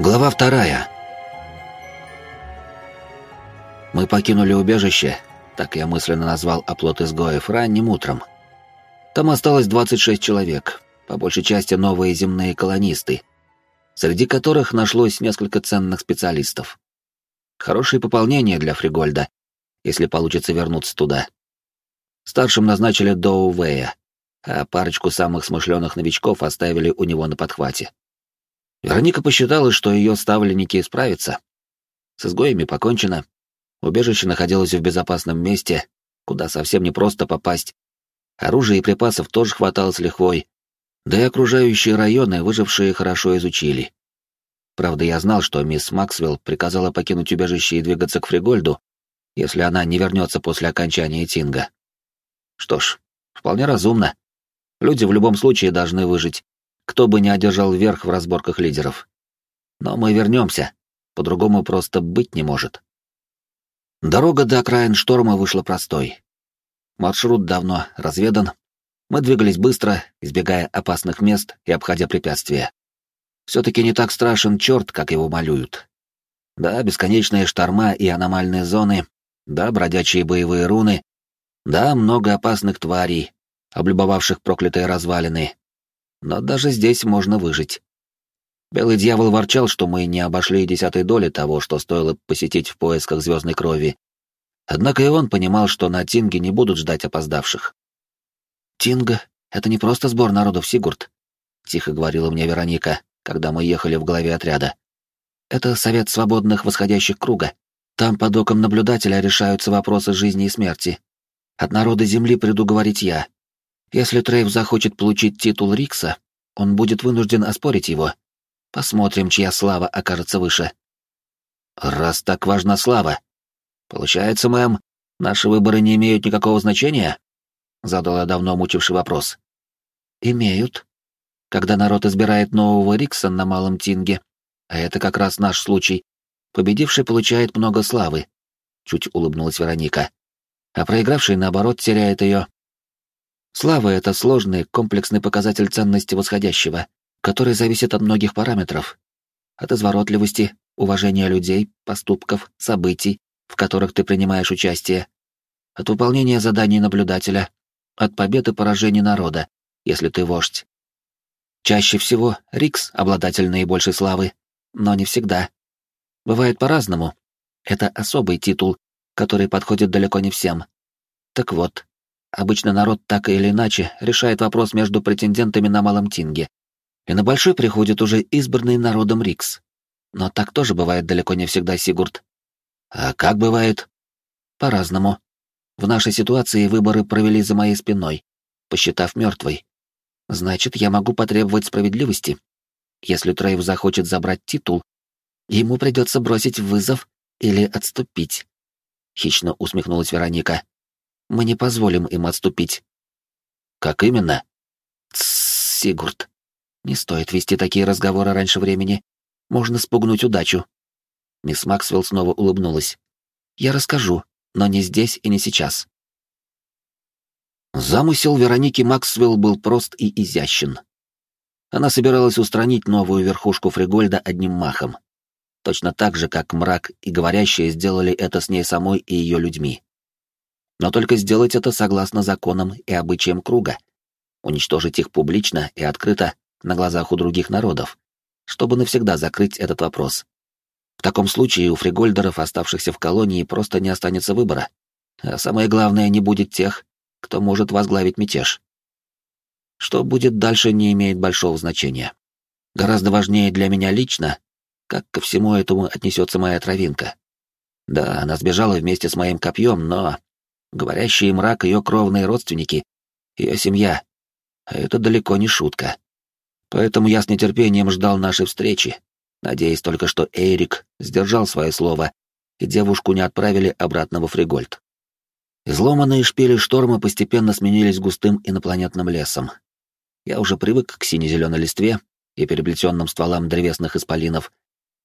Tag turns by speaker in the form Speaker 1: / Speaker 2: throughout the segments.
Speaker 1: Глава вторая. Мы покинули убежище, так я мысленно назвал оплот изгоев, ранним утром. Там осталось 26 человек, по большей части новые земные колонисты, среди которых нашлось несколько ценных специалистов. Хорошее пополнение для Фригольда, если получится вернуться туда. Старшим назначили Доу Вэя, а парочку самых смышленых новичков оставили у него на подхвате. Вероника посчитала, что ее ставленники справятся. С изгоями покончено. Убежище находилось в безопасном месте, куда совсем непросто попасть. Оружия и припасов тоже хватало с лихвой. Да и окружающие районы выжившие хорошо изучили. Правда, я знал, что мисс Максвелл приказала покинуть убежище и двигаться к Фригольду, если она не вернется после окончания Тинга. Что ж, вполне разумно. Люди в любом случае должны выжить, кто бы не одержал верх в разборках лидеров. Но мы вернемся, по-другому просто быть не может. Дорога до окраин шторма вышла простой. Маршрут давно разведан. Мы двигались быстро, избегая опасных мест и обходя препятствия. Все-таки не так страшен черт, как его малюют. Да, бесконечные шторма и аномальные зоны, да, бродячие боевые руны, да, много опасных тварей, облюбовавших проклятые развалины, но даже здесь можно выжить. Белый дьявол ворчал, что мы не обошли десятой доли того, что стоило посетить в поисках звездной крови. Однако и он понимал, что на Тинге не будут ждать опоздавших. «Тинга — это не просто сбор народов, Сигурд», — тихо говорила мне Вероника, когда мы ехали в главе отряда. «Это совет свободных восходящих круга. Там под оком наблюдателя решаются вопросы жизни и смерти. От народа Земли приду говорить я, если Трейв захочет получить титул Рикса, он будет вынужден оспорить его. Посмотрим, чья слава окажется выше. Раз так важна слава. Получается, мэм, наши выборы не имеют никакого значения? Задала давно мучивший вопрос. Имеют. Когда народ избирает нового Рикса на Малом Тинге, а это как раз наш случай, победивший получает много славы. Чуть улыбнулась Вероника. А проигравший, наоборот, теряет ее Слава — это сложный, комплексный показатель ценности восходящего, который зависит от многих параметров. От изворотливости, уважения людей, поступков, событий, в которых ты принимаешь участие, от выполнения заданий наблюдателя, от побед и поражений народа, если ты вождь. Чаще всего Рикс — обладатель наибольшей славы, но не всегда. Бывает по-разному. Это особый титул, который подходит далеко не всем. Так вот, Обычно народ так или иначе решает вопрос между претендентами на Малом Тинге. И на Большой приходит уже избранный народом Рикс. Но так тоже бывает далеко не всегда, Сигурд. А как бывает? По-разному. В нашей ситуации выборы провели за моей спиной, посчитав мертвой. Значит, я могу потребовать справедливости. Если Трейв захочет забрать титул, ему придется бросить вызов или отступить. Хищно усмехнулась Вероника. Мы не позволим им отступить. Как именно? Сигурд. Не стоит вести такие разговоры раньше времени. Можно спугнуть удачу. Мисс Максвелл снова улыбнулась. Я расскажу, но не здесь и не сейчас. Замысел Вероники Максвелл был прост и изящен. Она собиралась устранить новую верхушку Фригольда одним махом. Точно так же, как мрак и говорящие сделали это с ней самой и ее людьми но только сделать это согласно законам и обычаям круга, уничтожить их публично и открыто на глазах у других народов, чтобы навсегда закрыть этот вопрос. В таком случае у фригольдеров, оставшихся в колонии, просто не останется выбора. А самое главное, не будет тех, кто может возглавить мятеж. Что будет дальше, не имеет большого значения. Гораздо важнее для меня лично, как ко всему этому отнесется моя травинка. Да, она сбежала вместе с моим копьем, но Говорящий мрак — ее кровные родственники, ее семья. Это далеко не шутка. Поэтому я с нетерпением ждал нашей встречи, надеясь только, что Эрик сдержал свое слово, и девушку не отправили обратно во Фригольд. Изломанные шпили шторма постепенно сменились густым инопланетным лесом. Я уже привык к сине-зеленой листве и переплетенным стволам древесных исполинов.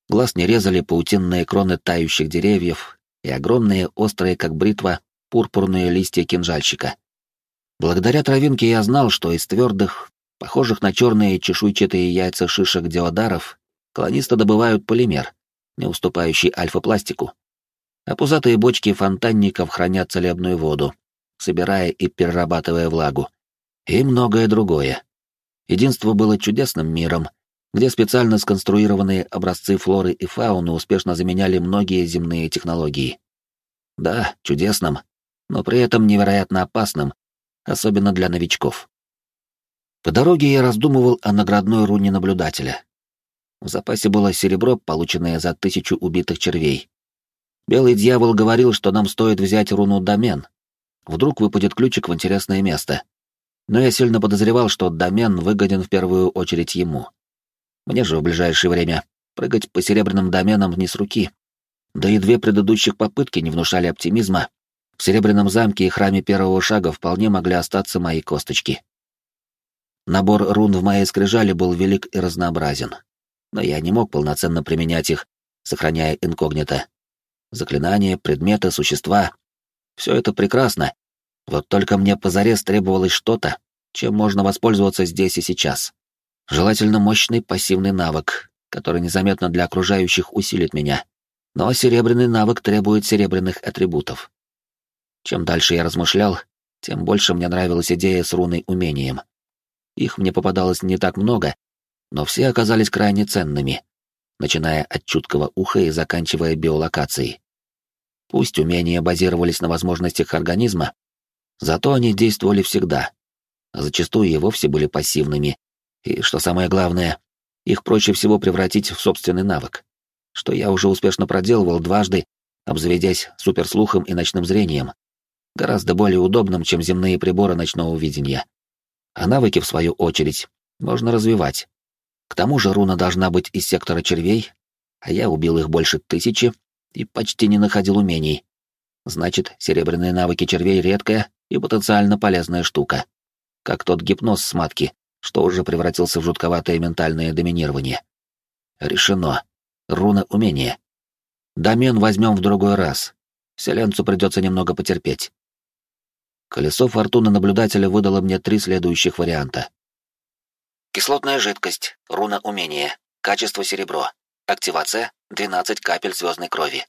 Speaker 1: Глаз не резали паутинные кроны тающих деревьев и огромные, острые, как бритва, пурпурные листья кинжальщика. Благодаря травинке я знал, что из твердых, похожих на черные чешуйчатые яйца шишек диодаров, колонисты добывают полимер, не уступающий альфа-пластику. А пузатые бочки фонтанников хранят целебную воду, собирая и перерабатывая влагу. И многое другое. Единство было чудесным миром, где специально сконструированные образцы флоры и фауны успешно заменяли многие земные технологии. Да, чудесным, но при этом невероятно опасным, особенно для новичков. По дороге я раздумывал о наградной руне наблюдателя. В запасе было серебро, полученное за тысячу убитых червей. Белый дьявол говорил, что нам стоит взять руну домен. Вдруг выпадет ключик в интересное место. Но я сильно подозревал, что домен выгоден в первую очередь ему. Мне же в ближайшее время прыгать по серебряным доменам не с руки. Да и две предыдущих попытки не внушали оптимизма. В Серебряном замке и храме первого шага вполне могли остаться мои косточки. Набор рун в моей скрижали был велик и разнообразен. Но я не мог полноценно применять их, сохраняя инкогнито. Заклинания, предметы, существа — все это прекрасно. Вот только мне позарез требовалось что-то, чем можно воспользоваться здесь и сейчас. Желательно мощный пассивный навык, который незаметно для окружающих усилит меня. Но серебряный навык требует серебряных атрибутов. Чем дальше я размышлял, тем больше мне нравилась идея с руной умением. Их мне попадалось не так много, но все оказались крайне ценными, начиная от чуткого уха и заканчивая биолокацией. Пусть умения базировались на возможностях организма, зато они действовали всегда, а зачастую и вовсе были пассивными, и, что самое главное, их проще всего превратить в собственный навык, что я уже успешно проделывал дважды, обзаведясь суперслухом и ночным зрением, гораздо более удобным, чем земные приборы ночного видения. А навыки, в свою очередь, можно развивать. К тому же руна должна быть из сектора червей, а я убил их больше тысячи и почти не находил умений. Значит, серебряные навыки червей — редкая и потенциально полезная штука. Как тот гипноз с матки, что уже превратился в жутковатое ментальное доминирование. Решено. Руна умения. Домен возьмем в другой раз. Селенцу придется немного потерпеть. Колесо фортуны наблюдателя выдало мне три следующих варианта. Кислотная жидкость, руна умения, качество серебро, активация 12 капель звездной крови.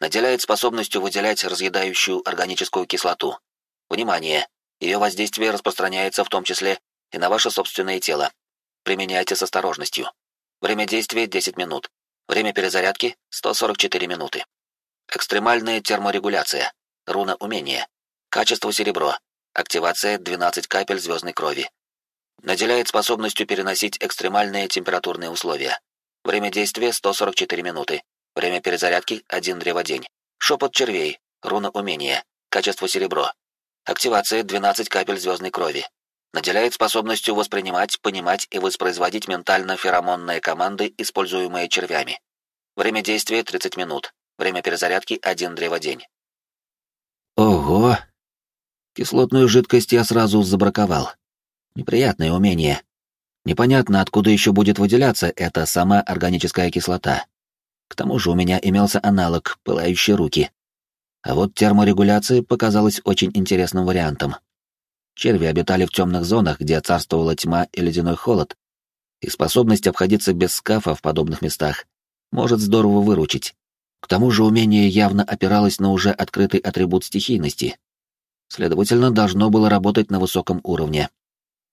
Speaker 1: Наделяет способностью выделять разъедающую органическую кислоту. Внимание! Ее воздействие распространяется в том числе и на ваше собственное тело. Применяйте с осторожностью. Время действия 10 минут. Время перезарядки 144 минуты. Экстремальная терморегуляция. Руна умения. Качество серебро. Активация 12 капель звездной крови. Наделяет способностью переносить экстремальные температурные условия. Время действия 144 минуты. Время перезарядки 1 древодень. Шепот червей. Руна умения. Качество серебро. Активация 12 капель звездной крови. Наделяет способностью воспринимать, понимать и воспроизводить ментально-феромонные команды, используемые червями. Время действия 30 минут. Время перезарядки 1 древодень. Ого! Кислотную жидкость я сразу забраковал. Неприятное умение. Непонятно, откуда еще будет выделяться эта сама органическая кислота. К тому же у меня имелся аналог, пылающие руки. А вот терморегуляция показалась очень интересным вариантом. Черви обитали в темных зонах, где царствовала тьма и ледяной холод, и способность обходиться без скафа в подобных местах может здорово выручить. К тому же умение явно опиралось на уже открытый атрибут стихийности. Следовательно, должно было работать на высоком уровне.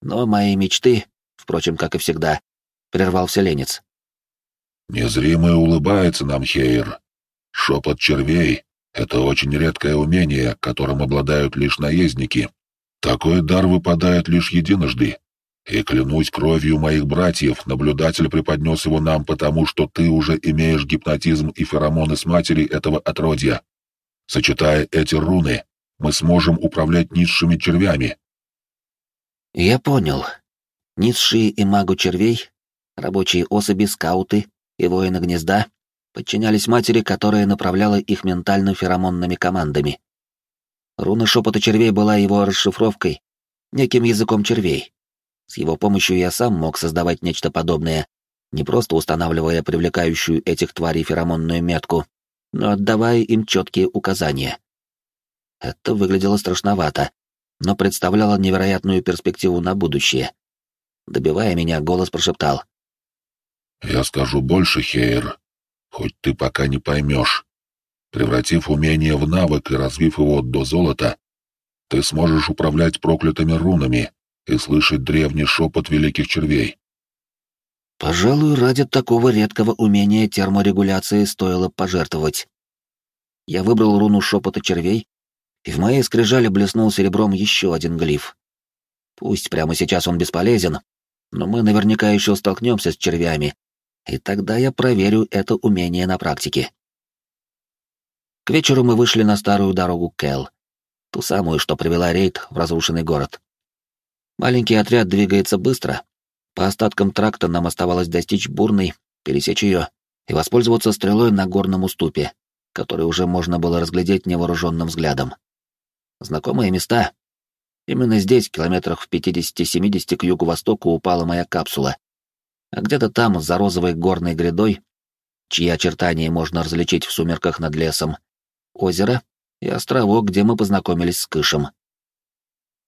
Speaker 1: Но мои мечты, впрочем, как и всегда, прервал вселенец.
Speaker 2: «Незримый улыбается нам, Хейр. Шепот червей — это очень редкое умение, которым обладают лишь наездники. Такой дар выпадает лишь единожды. И клянусь кровью моих братьев, наблюдатель преподнес его нам потому, что ты уже имеешь гипнотизм и феромоны с матери этого отродья. Сочетая эти руны, мы сможем управлять низшими червями.
Speaker 1: Я понял. Низшие и магу червей, рабочие особи, скауты и воины гнезда подчинялись матери, которая направляла их ментально-феромонными командами. Руна шепота червей была его расшифровкой, неким языком червей. С его помощью я сам мог создавать нечто подобное, не просто устанавливая привлекающую этих тварей феромонную метку, но отдавая им четкие указания. Это выглядело страшновато, но представляло невероятную перспективу на будущее. Добивая меня, голос прошептал.
Speaker 2: Я скажу больше, Хейр, хоть ты пока не поймешь. Превратив умение в навык и развив его до золота, ты сможешь управлять проклятыми рунами и слышать древний шепот великих червей.
Speaker 1: Пожалуй, ради такого редкого умения терморегуляции стоило пожертвовать. Я выбрал руну шепота червей, и в моей скрижале блеснул серебром еще один глиф. Пусть прямо сейчас он бесполезен, но мы наверняка еще столкнемся с червями, и тогда я проверю это умение на практике. К вечеру мы вышли на старую дорогу Кэл, ту самую, что привела рейд в разрушенный город. Маленький отряд двигается быстро. По остаткам тракта нам оставалось достичь бурной, пересечь ее и воспользоваться стрелой на горном уступе, который уже можно было разглядеть невооруженным взглядом. Знакомые места. Именно здесь, километрах в 50-70 к юго-востоку, упала моя капсула. А где-то там, за розовой горной грядой, чьи очертания можно различить в сумерках над лесом, озеро и островок, где мы познакомились с Кышем.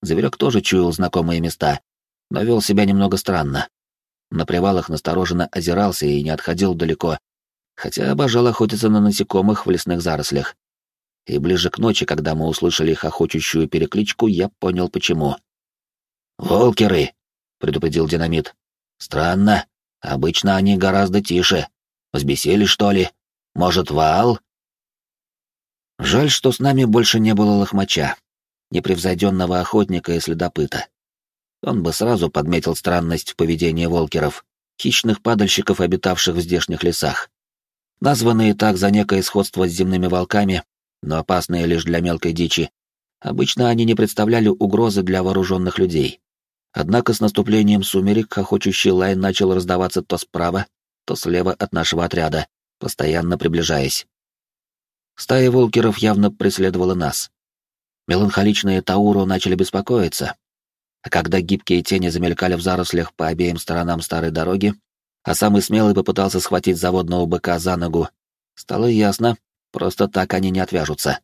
Speaker 1: Зверек тоже чуял знакомые места, но вел себя немного странно. На привалах настороженно озирался и не отходил далеко, хотя обожал охотиться на насекомых в лесных зарослях. И ближе к ночи, когда мы услышали хохочущую перекличку, я понял, почему. «Волкеры!» — предупредил динамит. «Странно. Обычно они гораздо тише. Взбесились, что ли? Может, вал?» Жаль, что с нами больше не было лохмача, непревзойденного охотника и следопыта. Он бы сразу подметил странность в поведении волкеров, хищных падальщиков, обитавших в здешних лесах. Названные так за некое сходство с земными волками, но опасные лишь для мелкой дичи, обычно они не представляли угрозы для вооруженных людей. Однако с наступлением сумерек охочущий лай начал раздаваться то справа, то слева от нашего отряда, постоянно приближаясь. Стая волкеров явно преследовала нас. Меланхоличные Тауру начали беспокоиться, а когда гибкие тени замелькали в зарослях по обеим сторонам старой дороги, а самый смелый попытался схватить заводного быка за ногу, стало ясно, просто так они не отвяжутся.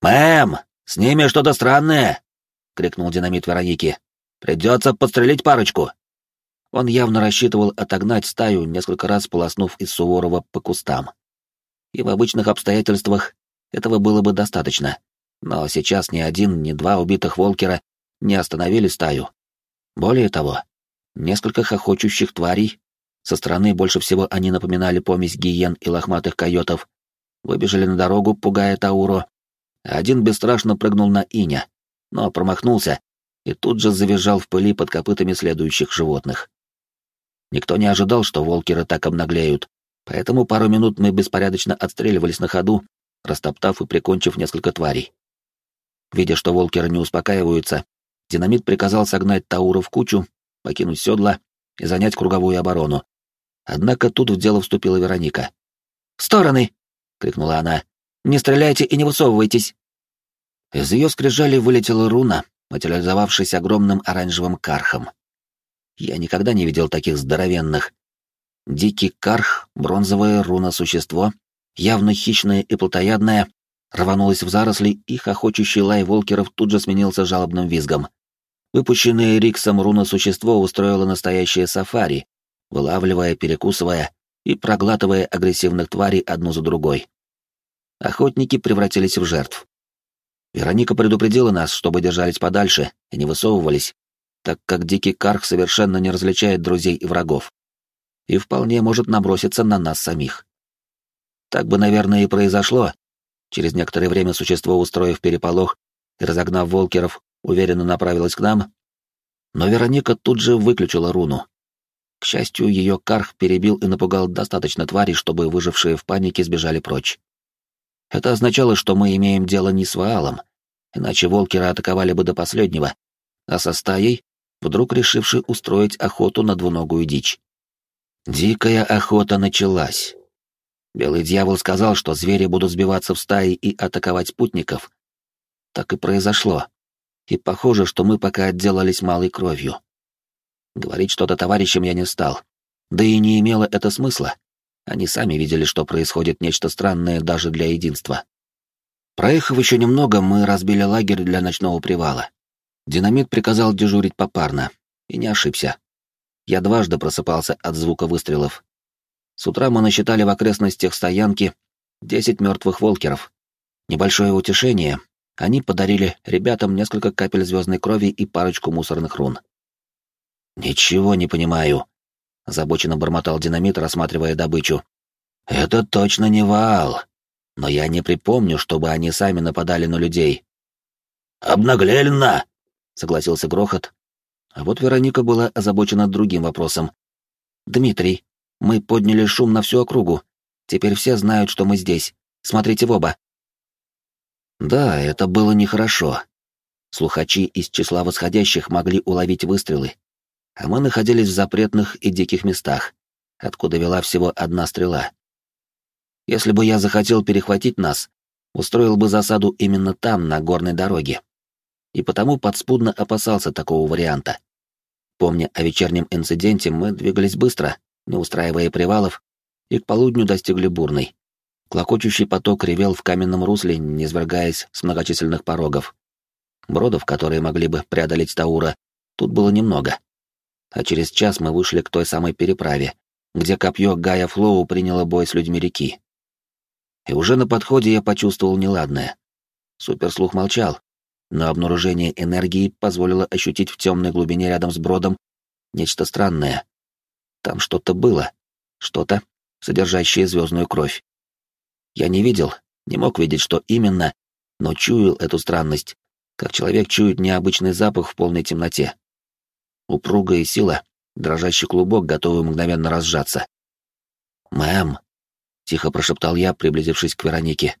Speaker 1: «Мэм, с ними что-то странное!» — крикнул динамит Вероники. «Придется подстрелить парочку!» Он явно рассчитывал отогнать стаю, несколько раз полоснув из Суворова по кустам и в обычных обстоятельствах этого было бы достаточно. Но сейчас ни один, ни два убитых Волкера не остановили стаю. Более того, несколько хохочущих тварей, со стороны больше всего они напоминали помесь гиен и лохматых койотов, выбежали на дорогу, пугая Тауро. Один бесстрашно прыгнул на Иня, но промахнулся и тут же завизжал в пыли под копытами следующих животных. Никто не ожидал, что волкеры так обнаглеют, Поэтому пару минут мы беспорядочно отстреливались на ходу, растоптав и прикончив несколько тварей. Видя, что волкеры не успокаиваются, динамит приказал согнать Тауру в кучу, покинуть седла и занять круговую оборону. Однако тут в дело вступила Вероника. «В стороны!» — крикнула она. «Не стреляйте и не высовывайтесь!» Из ее скрижали вылетела руна, материализовавшись огромным оранжевым кархом. Я никогда не видел таких здоровенных, Дикий карх, бронзовое руно-существо, явно хищное и плотоядное, рванулось в заросли, и хохочущий лай волкеров тут же сменился жалобным визгом. Выпущенное Риксом руно-существо устроило настоящее сафари, вылавливая, перекусывая и проглатывая агрессивных тварей одну за другой. Охотники превратились в жертв. Вероника предупредила нас, чтобы держались подальше и не высовывались, так как дикий карх совершенно не различает друзей и врагов и вполне может наброситься на нас самих. Так бы, наверное, и произошло. Через некоторое время существо, устроив переполох и разогнав волкеров, уверенно направилось к нам, но Вероника тут же выключила руну. К счастью, ее карх перебил и напугал достаточно тварей, чтобы выжившие в панике сбежали прочь. Это означало, что мы имеем дело не с Ваалом, иначе волкеры атаковали бы до последнего, а со стаей, вдруг решившей устроить охоту на двуногую дичь. Дикая охота началась. Белый дьявол сказал, что звери будут сбиваться в стаи и атаковать спутников. Так и произошло. И похоже, что мы пока отделались малой кровью. Говорить что-то товарищам я не стал. Да и не имело это смысла. Они сами видели, что происходит нечто странное даже для единства. Проехав еще немного, мы разбили лагерь для ночного привала. Динамит приказал дежурить попарно. И не ошибся. я дважды просыпался от звука выстрелов. С утра мы насчитали в окрестностях стоянки 10 мертвых волкеров. Небольшое утешение, они подарили ребятам несколько капель звездной крови и парочку мусорных рун. «Ничего не понимаю», — озабоченно бормотал динамит, рассматривая добычу. «Это точно не Ваал, но я не припомню, чтобы они сами нападали на людей».
Speaker 3: «Обнаглели
Speaker 1: согласился Грохот. А вот Вероника была озабочена другим вопросом. «Дмитрий, мы подняли шум на всю округу. Теперь все знают, что мы здесь. Смотрите в оба». Да, это было нехорошо. Слухачи из числа восходящих могли уловить выстрелы, а мы находились в запретных и диких местах, откуда вела всего одна стрела. Если бы я захотел перехватить нас, устроил бы засаду именно там, на горной дороге. И потому подспудно опасался такого варианта. Помня о вечернем инциденте, мы двигались быстро, не устраивая привалов, и к полудню достигли бурной. Клокочущий поток ревел в каменном русле, не свергаясь с многочисленных порогов. Бродов, которые могли бы преодолеть Таура, тут было немного. А через час мы вышли к той самой переправе, где копье Гая Флоу приняло бой с людьми реки. И уже на подходе я почувствовал неладное. Суперслух молчал, но обнаружение энергии позволило ощутить в темной глубине рядом с бродом нечто странное. Там что-то было, что-то, содержащее звездную кровь. Я не видел, не мог видеть, что именно, но чуял эту странность, как человек чует необычный запах в полной темноте. Упругая сила, дрожащий клубок, готовый мгновенно разжаться. «Мэм», — тихо прошептал я, приблизившись к Веронике.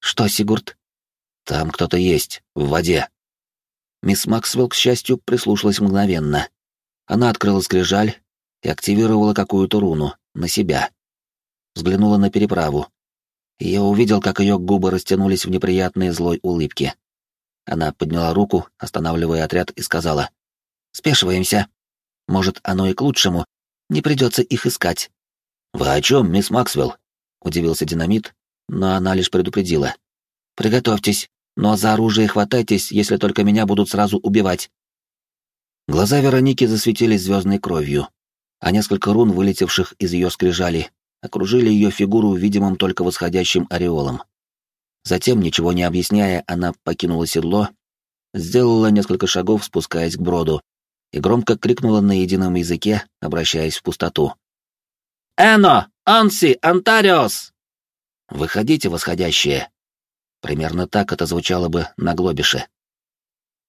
Speaker 1: «Что, Сигурд?» «Там кто-то есть, в воде». Мисс Максвелл, к счастью, прислушалась мгновенно. Она открыла скрижаль и активировала какую-то руну на себя. Взглянула на переправу, я увидел, как ее губы растянулись в неприятной злой улыбке. Она подняла руку, останавливая отряд, и сказала, «Спешиваемся. Может, оно и к лучшему. Не придется их искать».
Speaker 3: «Вы о чем, мисс Максвелл?»
Speaker 1: — удивился динамит, но она лишь предупредила. «Приготовьтесь, но за оружие хватайтесь, если только меня будут сразу убивать». Глаза Вероники засветились звездной кровью, а несколько рун, вылетевших из ее скрижали, окружили ее фигуру видимым только восходящим ореолом. Затем, ничего не объясняя, она покинула седло, сделала несколько шагов, спускаясь к броду, и громко крикнула на едином языке, обращаясь в пустоту.
Speaker 3: «Эно! Анси! Антариос!»
Speaker 1: «Выходите, восходящие!» Примерно так это звучало бы на глобише.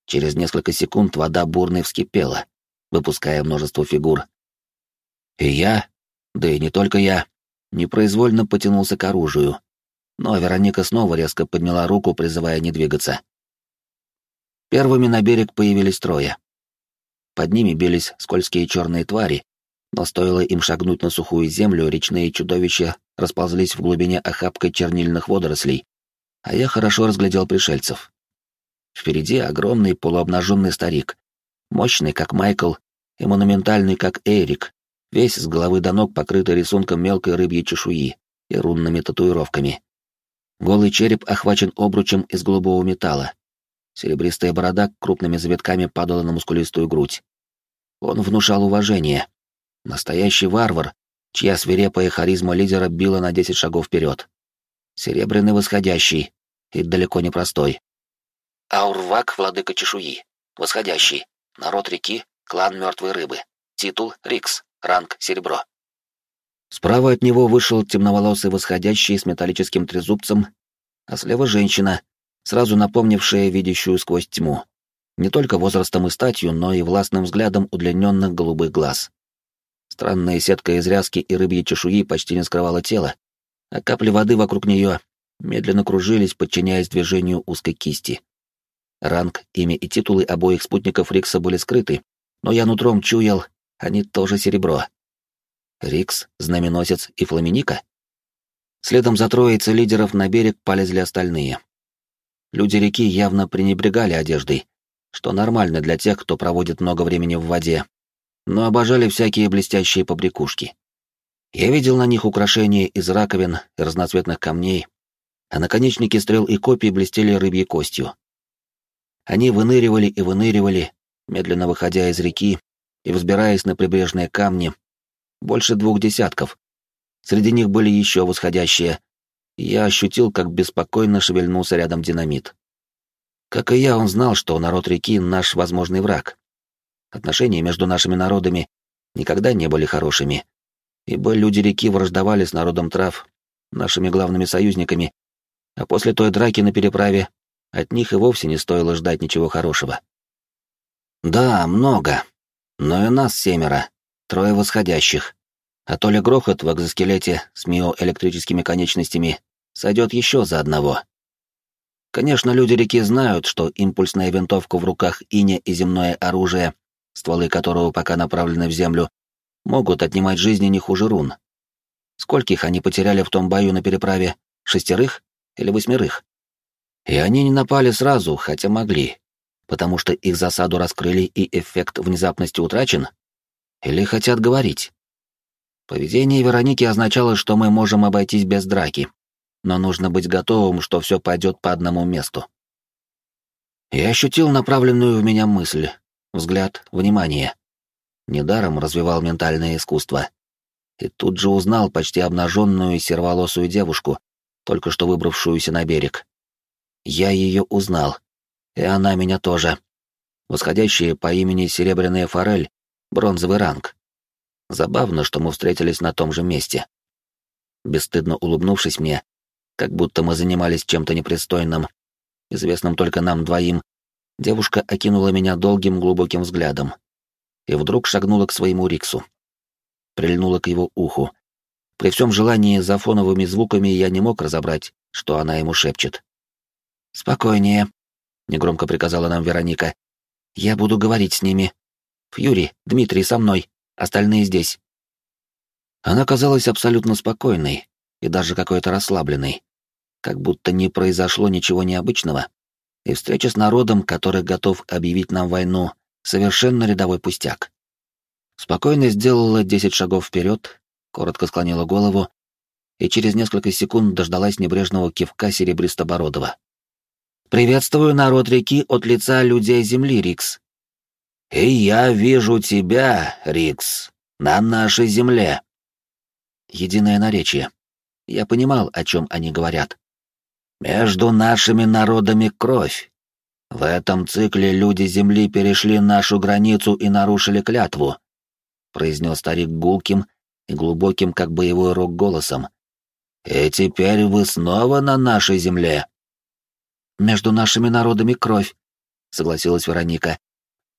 Speaker 1: Через несколько секунд вода бурной вскипела, выпуская множество фигур. И я, да и не только я, непроизвольно потянулся к оружию, но Вероника снова резко подняла руку, призывая не двигаться. Первыми на берег появились трое. Под ними бились скользкие черные твари, но стоило им шагнуть на сухую землю, речные чудовища расползлись в глубине охапкой чернильных водорослей, а я хорошо разглядел пришельцев. Впереди огромный полуобнаженный старик, мощный, как Майкл, и монументальный, как Эрик, весь с головы до ног покрытый рисунком мелкой рыбьей чешуи и рунными татуировками. Голый череп охвачен обручем из голубого металла. Серебристая борода крупными завитками падала на мускулистую грудь. Он внушал уважение. Настоящий варвар, чья свирепая харизма лидера била на десять шагов вперед. Серебряный восходящий и далеко не простой. Аурвак, владыка чешуи. Восходящий. Народ реки, клан мертвой рыбы. Титул — Рикс ранг серебро. Справа от него вышел темноволосый восходящий с металлическим трезубцем, а слева женщина, сразу напомнившая видящую сквозь тьму. Не только возрастом и статью, но и властным взглядом удлиненных голубых глаз. Странная сетка из ряски и рыбьей чешуи почти не скрывала тело, а капли воды вокруг нее медленно кружились, подчиняясь движению узкой кисти. Ранг, имя и титулы обоих спутников Рикса были скрыты, но я нутром чуял, они тоже серебро. Рикс, знаменосец и Фламиника? Следом за троицей лидеров на берег полезли остальные. Люди реки явно пренебрегали одеждой, что нормально для тех, кто проводит много времени в воде, но обожали всякие блестящие побрякушки. Я видел на них украшения из раковин и разноцветных камней, а наконечники стрел и копий блестели рыбьей костью. Они выныривали и выныривали, медленно выходя из реки и взбираясь на прибрежные камни, больше двух десятков. Среди них были еще восходящие, я ощутил, как беспокойно шевельнулся рядом динамит. Как и я, он знал, что народ реки — наш возможный враг. Отношения между нашими народами никогда не были хорошими, ибо люди реки враждовали с народом трав, нашими главными союзниками, а после той драки на переправе от них и вовсе не стоило ждать ничего хорошего. Да, много, но и нас семеро, трое восходящих, а то ли грохот в экзоскелете с миоэлектрическими конечностями сойдет еще за одного. Конечно, люди реки знают, что импульсная винтовка в руках Иня и земное оружие, стволы которого пока направлены в землю, могут отнимать жизни не хуже рун. Скольких они потеряли в том бою на переправе? Шестерых или восьмерых? И они не напали сразу, хотя могли, потому что их засаду раскрыли и эффект внезапности утрачен? Или хотят говорить? Поведение Вероники означало, что мы можем обойтись без драки, но нужно быть готовым, что все пойдет по одному месту. Я ощутил направленную в меня мысль, взгляд, внимание. Недаром развивал ментальное искусство. И тут же узнал почти обнаженную серволосую девушку, только что выбравшуюся на берег. Я ее узнал. И она меня тоже. Восходящая по имени Серебряная Форель, бронзовый ранг. Забавно, что мы встретились на том же месте. Бесстыдно улыбнувшись мне, как будто мы занимались чем-то непристойным, известным только нам двоим, девушка окинула меня долгим глубоким взглядом и вдруг шагнула к своему Риксу. Прильнула к его уху. При всем желании за фоновыми звуками я не мог разобрать, что она ему шепчет. «Спокойнее», — негромко приказала нам Вероника. «Я буду говорить с ними. Фьюри, Дмитрий со мной, остальные здесь». Она казалась абсолютно спокойной и даже какой-то расслабленной как будто не произошло ничего необычного, и встреча с народом, который готов объявить нам войну, совершенно рядовой пустяк. Спокойно сделала десять шагов вперед, коротко склонила голову и через несколько секунд дождалась небрежного кивка Серебристобородова. «Приветствую народ реки от лица людей Земли, Рикс». «И я вижу тебя, Рикс, на нашей земле». Единое наречие. Я понимал, о чем они говорят. Между нашими народами кровь. В этом цикле люди Земли перешли нашу границу и нарушили клятву, произнес старик гулким и глубоким, как боевой рог голосом. И теперь вы снова на нашей земле. Между нашими народами кровь, согласилась Вероника.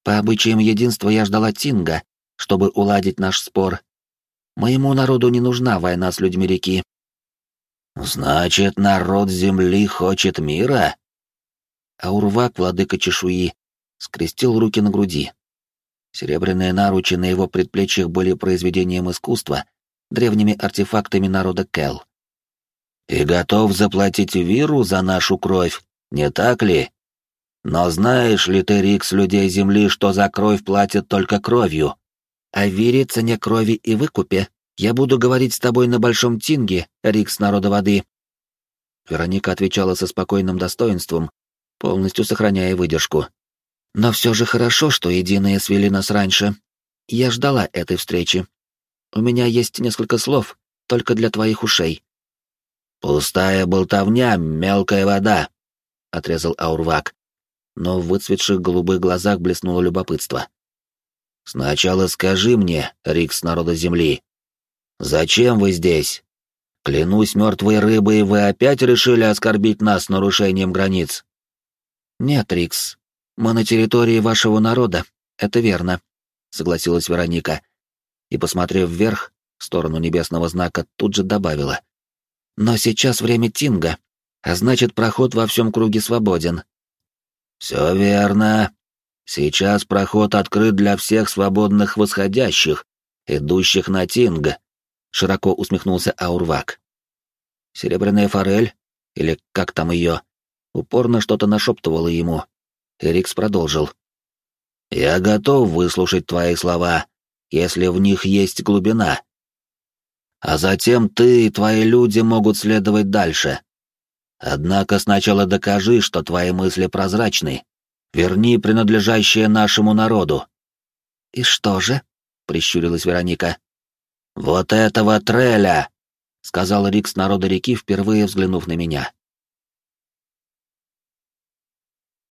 Speaker 1: По обычаям единства я ждала Тинга, чтобы уладить наш спор. Моему народу не нужна война с людьми реки. «Значит, народ Земли хочет мира?» А Урвак, владыка чешуи, скрестил руки на груди. Серебряные наручи на его предплечьях были произведением искусства, древними артефактами народа Кел. «И готов заплатить Виру за нашу кровь, не так ли? Но знаешь ли ты, Рикс, людей Земли, что за кровь платят только кровью?» «А Вире цене крови и выкупе я буду говорить с тобой на Большом Тинге, Рикс народа воды». Вероника отвечала со спокойным достоинством, полностью сохраняя выдержку. «Но все же хорошо, что единые свели нас раньше. Я ждала этой встречи. У меня есть несколько слов, только для твоих ушей». «Пустая болтовня, мелкая вода», — отрезал Аурвак, но в выцветших голубых глазах блеснуло любопытство. «Сначала скажи мне, Рикс народа Земли, «Зачем вы здесь? Клянусь мертвой рыбой, вы опять решили оскорбить нас нарушением границ?» «Нет, Рикс, мы на территории вашего народа, это верно», — согласилась Вероника. И, посмотрев вверх, в сторону небесного знака, тут же добавила. «Но сейчас время Тинга, а значит, проход во всем круге свободен». «Все верно. Сейчас проход открыт для всех свободных восходящих, идущих на Тинга», — широко усмехнулся Аурвак. Серебряная форель, или как там ее, упорно что-то нашептывала ему. Эрикс продолжил. «Я готов выслушать твои слова, если в них есть глубина. А затем ты и твои люди могут следовать дальше. Однако сначала докажи, что твои мысли прозрачны. Верни принадлежащее нашему народу». «И что же?» — прищурилась Вероника.
Speaker 3: «Вот этого треля!»
Speaker 1: — сказал Рик с народа реки, впервые взглянув на меня.